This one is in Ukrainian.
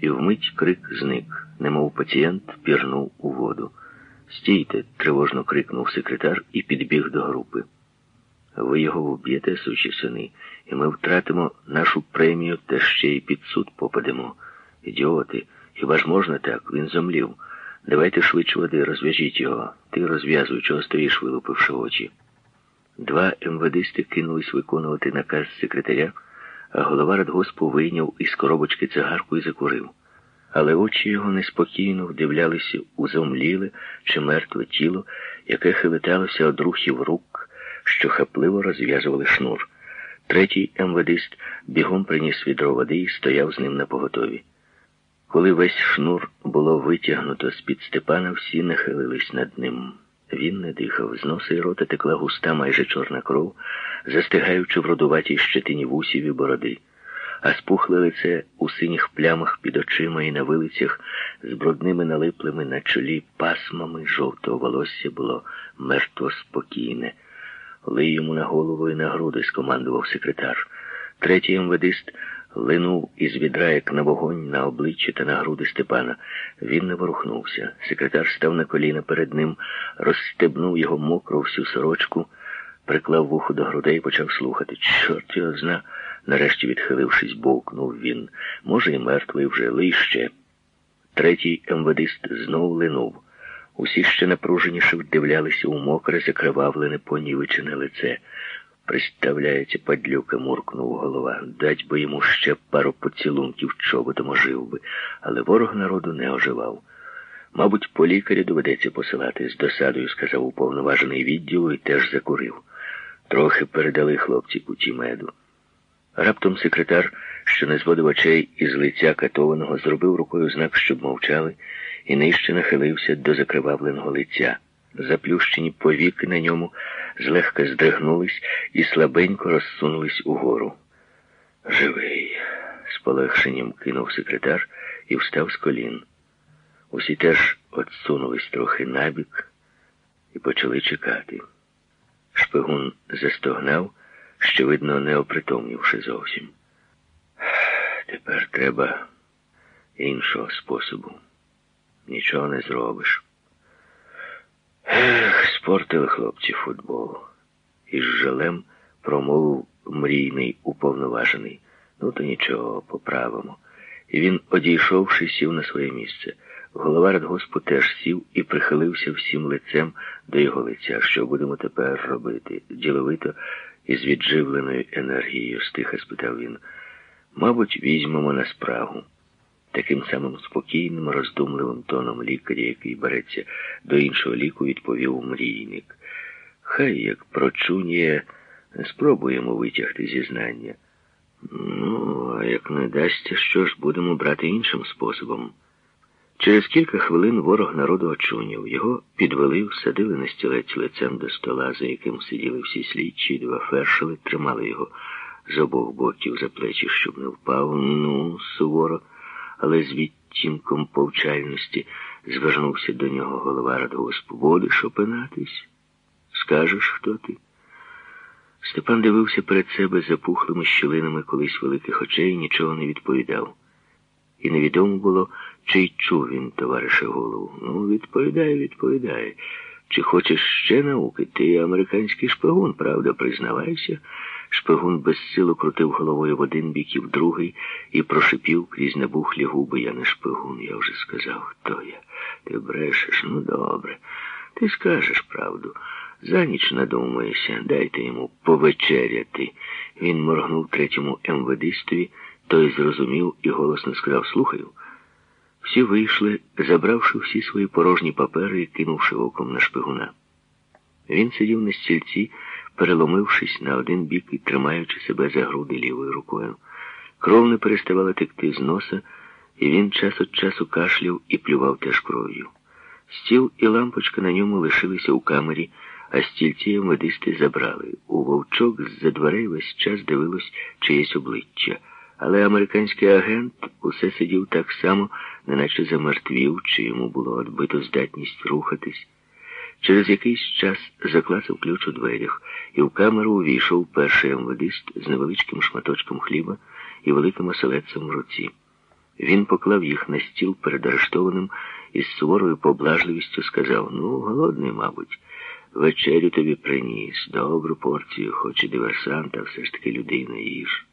і вмить крик зник, немов пацієнт пірнув у воду. Стійте, тривожно крикнув секретар і підбіг до групи. Ви його вб'єте, сучі сини, і ми втратимо нашу премію та ще й під суд попадемо. Ідіоти, хіба ж можна так? Він зомлів. Давайте швидше води, розв'яжіть його. Ти розв'язуй, чого стоїш, вилупивши очі. Два МВДисти кинулись виконувати наказ секретаря, а голова радгоспу вийняв із коробочки цигарку і закурив. Але очі його неспокійно вдивлялися у зомліле чи мертве тіло, яке хилиталося од рухів рук, що хапливо розв'язували шнур. Третій МВДист бігом приніс відро води і стояв з ним на поготові. Коли весь шнур було витягнуто з-під Степана, всі нахилились над ним. Він не дихав, з носа і рота текла густа, майже чорна кров, застигаючи в родуватій щетині вусів і бороди, а спухле лице у синіх плямах під очима і на вилицях з брудними налиплими на чолі пасмами жовтого волосся було мертво спокійне. Лий йому на голову і на груди, скомандував секретар. Третій МВДист линув із відра, як на вогонь, на обличчя та на груди Степана. Він не ворухнувся. Секретар став на коліна перед ним, розстебнув його мокру всю сорочку, приклав вухо до грудей і почав слухати. Чорт його зна. Нарешті, відхилившись, бовкнув він. Може, і мертвий вже лище. Третій МВДист знов линув. Усі ще напруженіше вдивлялися у мокре, закривавлене, понівечене лице. Приставляється, падлюка, муркнув голова. Дать би йому ще пару поцілунків чоботом ожив би, але ворог народу не оживав. Мабуть, по лікаря доведеться посилати, з досадою сказав уповноважений відділу і теж закурив. Трохи передали хлопці куті меду. Раптом секретар, що не зводив очей із лиця катованого, зробив рукою знак, щоб мовчали, і нижче нахилився до закривавленого лиця. Заплющені повіки на ньому злегка здригнулись і слабенько розсунулись угору. Живий, з полегшенням кинув секретар і встав з колін. Усі теж отсунулись трохи набік і почали чекати. Шпигун застогнав, ще, видно, не опритомнівши зовсім. Тепер треба іншого способу. Нічого не зробиш. Ех, спортили хлопці футбол. Із жалем промовив мрійний уповноважений. Ну, то нічого, поправимо. І він, одійшовши, сів на своє місце. Голова радгоспу теж сів і прихилився всім лицем до його лиця. Що будемо тепер робити? Діловито і з відживленою енергією стиха спитав він. Мабуть, візьмемо на спрагу. Таким самим спокійним, роздумливим тоном лікаря, який береться до іншого ліку, відповів мрійник. Хай як прочуніє, спробуємо витягти зізнання. Ну, а як не дасться, що ж будемо брати іншим способом. Через кілька хвилин ворог народу очунів. Його підвели, всадили на стілець лицем до стола, за яким сиділи всі слідчі, два фершели, тримали його з обох боків за плечі, щоб не впав. Ну, суворо але з відтінком повчальності звернувся до нього голова радгоспу. Будеш опинатись? Скажеш, хто ти? Степан дивився перед себе запухлими щілинами колись великих очей і нічого не відповідав. І невідомо було, чи й чув він, товариша голову. Ну, відповідає, відповідає. Чи хочеш ще науки? Ти американський шпигун, правда, признавайся. Шпигун безсило крутив головою в один бік і в другий і прошипів крізь набухлі губи. Я не шпигун, я вже сказав, хто я. Ти брешеш, ну добре. Ти скажеш правду. За ніч надумаєшся, дайте йому повечеряти. Він моргнув третьому МВДистові, той зрозумів і голосно сказав Слухаю. Всі вийшли, забравши всі свої порожні папери і кинувши оком на шпигуна. Він сидів на стільці переломившись на один бік і тримаючи себе за груди лівою рукою. Кров не переставала текти з носа, і він час від часу кашляв і плював теж кров'ю. Стіл і лампочка на ньому лишилися у камері, а стільці медисти забрали. У вовчок з-за дверей весь час дивилось чиєсь обличчя. Але американський агент усе сидів так само, неначе замертвів, чи йому було відбито здатність рухатись. Через якийсь час заклацав ключ у дверях, і в камеру увійшов перший амвадист з невеличким шматочком хліба і великим оселедцем в руці. Він поклав їх на стіл перед арештованим і з суворою поблажливістю сказав: Ну, голодний, мабуть, вечерю тобі приніс, добру порцію, хоч і диверсант, а все ж таки людина їж.